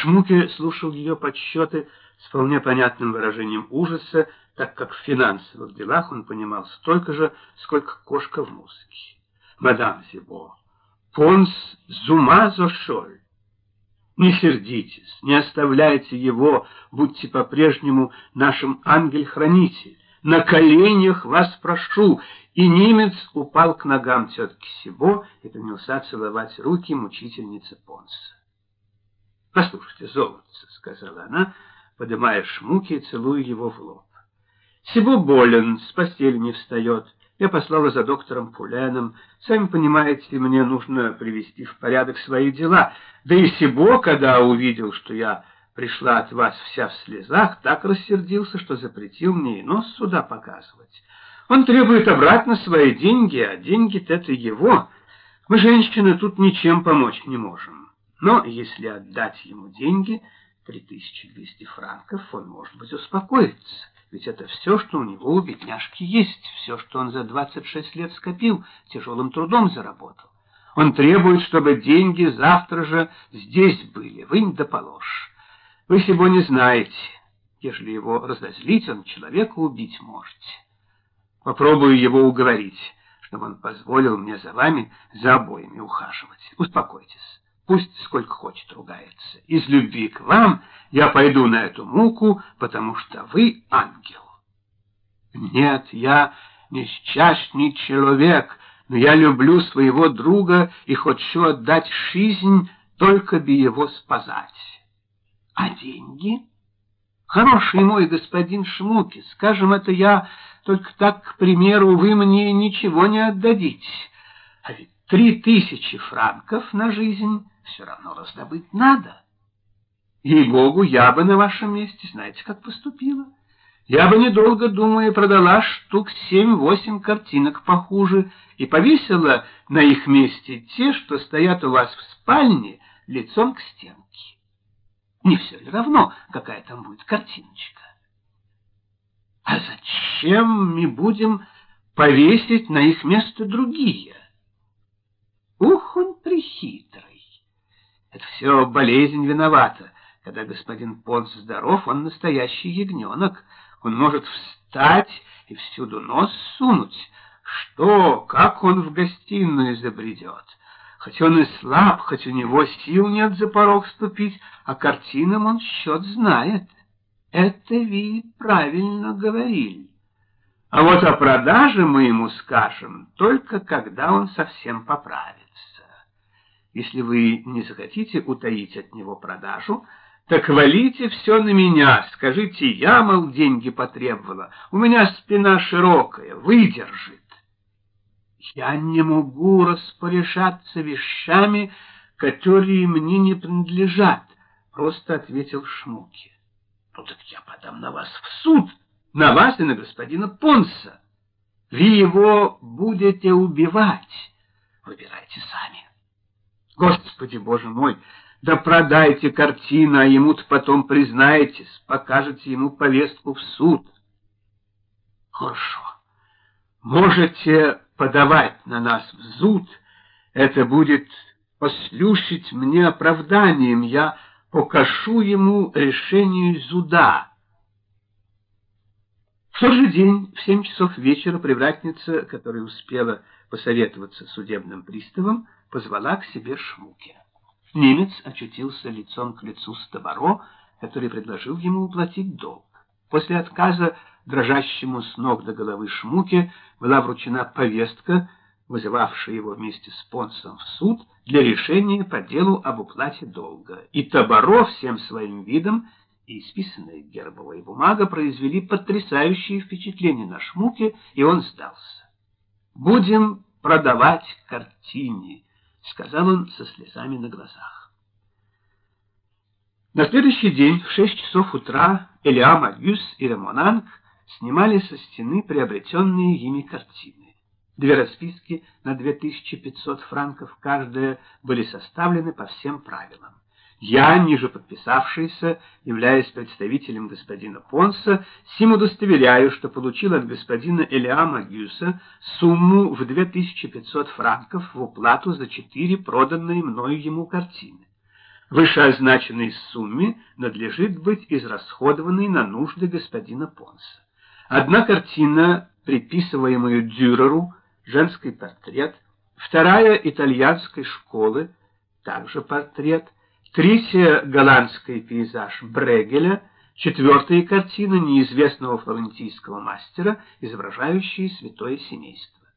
Шмуке слушал ее подсчеты с вполне понятным выражением ужаса, так как в финансовых делах он понимал столько же, сколько кошка в музыке. «Мадам Зибо, понс зума зошоль!» Не сердитесь, не оставляйте его, будьте по-прежнему нашим ангель-хранитель. На коленях вас прошу. И немец упал к ногам тетки Сибо и принялся целовать руки мучительницы Понса. «Послушайте, золотце», — сказала она, поднимая шмуки и целуя его в лоб. «Сибо болен, с постели не встает». Я послала за доктором Пуленом. Сами понимаете, мне нужно привести в порядок свои дела. Да и Сибо, когда увидел, что я пришла от вас вся в слезах, так рассердился, что запретил мне и нос сюда показывать. Он требует обратно свои деньги, а деньги-то это его. Мы, женщины, тут ничем помочь не можем. Но если отдать ему деньги, 3200 франков, он, может быть, успокоится. Ведь это все, что у него у бедняжки есть, все, что он за 26 лет скопил, тяжелым трудом заработал. Он требует, чтобы деньги завтра же здесь были, вынь да положь. Вы сего не знаете. Ежели его разозлить, он человека убить можете. Попробую его уговорить, чтобы он позволил мне за вами, за обоими ухаживать. Успокойтесь. Пусть сколько хочет ругается. Из любви к вам я пойду на эту муку, потому что вы ангел. Нет, я несчастный человек, но я люблю своего друга и хочу отдать жизнь, только бы его спасать. А деньги? Хороший мой господин Шмуки, скажем это я, только так, к примеру, вы мне ничего не отдадите. А ведь три тысячи франков на жизнь все равно раздобыть надо. Ей-богу, я бы на вашем месте, знаете, как поступила? Я бы, недолго думая, продала штук семь-восемь картинок похуже и повесила на их месте те, что стоят у вас в спальне лицом к стенке. Не все ли равно, какая там будет картиночка? А зачем мы будем повесить на их место другие? Ух, он прихитрый. Это все болезнь виновата. Когда господин Понс здоров, он настоящий ягненок. Он может встать и всюду нос сунуть. Что, как он в гостиную забредет? Хоть он и слаб, хоть у него сил нет за порог ступить, а картинам он счет знает. Это вы правильно говорили. А вот о продаже мы ему скажем, только когда он совсем поправится. Если вы не захотите утаить от него продажу, так валите все на меня, скажите, я, мол, деньги потребовала, у меня спина широкая, выдержит. Я не могу распоряжаться вещами, которые мне не принадлежат, просто ответил Шмуки. Ну так я подам на вас в суд, на вас и на господина Понса. Вы его будете убивать, выбирайте сами. Господи, Боже мой, да продайте картину, а ему-то потом признаетесь, покажете ему повестку в суд. Хорошо. Можете подавать на нас в суд, это будет послушать мне оправданием, я покажу ему решение суда. В тот же день, в семь часов вечера, привратница, которая успела посоветоваться с судебным приставом, позвала к себе Шмуке. Немец очутился лицом к лицу с Табаро, который предложил ему уплатить долг. После отказа дрожащему с ног до головы Шмуке была вручена повестка, вызывавшая его вместе с Понсом в суд для решения по делу об уплате долга. И Табаро всем своим видом и исписанная гербовая бумага произвели потрясающее впечатление на Шмуке, и он сдался. «Будем продавать картине», — сказал он со слезами на глазах. На следующий день в шесть часов утра Элиа Магюс и Ремонанг снимали со стены приобретенные ими картины. Две расписки на 2500 франков каждая были составлены по всем правилам. Я, ниже подписавшийся, являясь представителем господина Понса, сим удостоверяю, что получил от господина Элиама Гюса сумму в 2500 франков в уплату за четыре проданные мною ему картины. вышеозначенной сумме надлежит быть израсходованной на нужды господина Понса. Одна картина, приписываемая Дюреру, женский портрет, вторая итальянской школы, также портрет, третья голландский пейзаж Брегеля, четвертая картина неизвестного флорентийского мастера, изображающая святое семейство.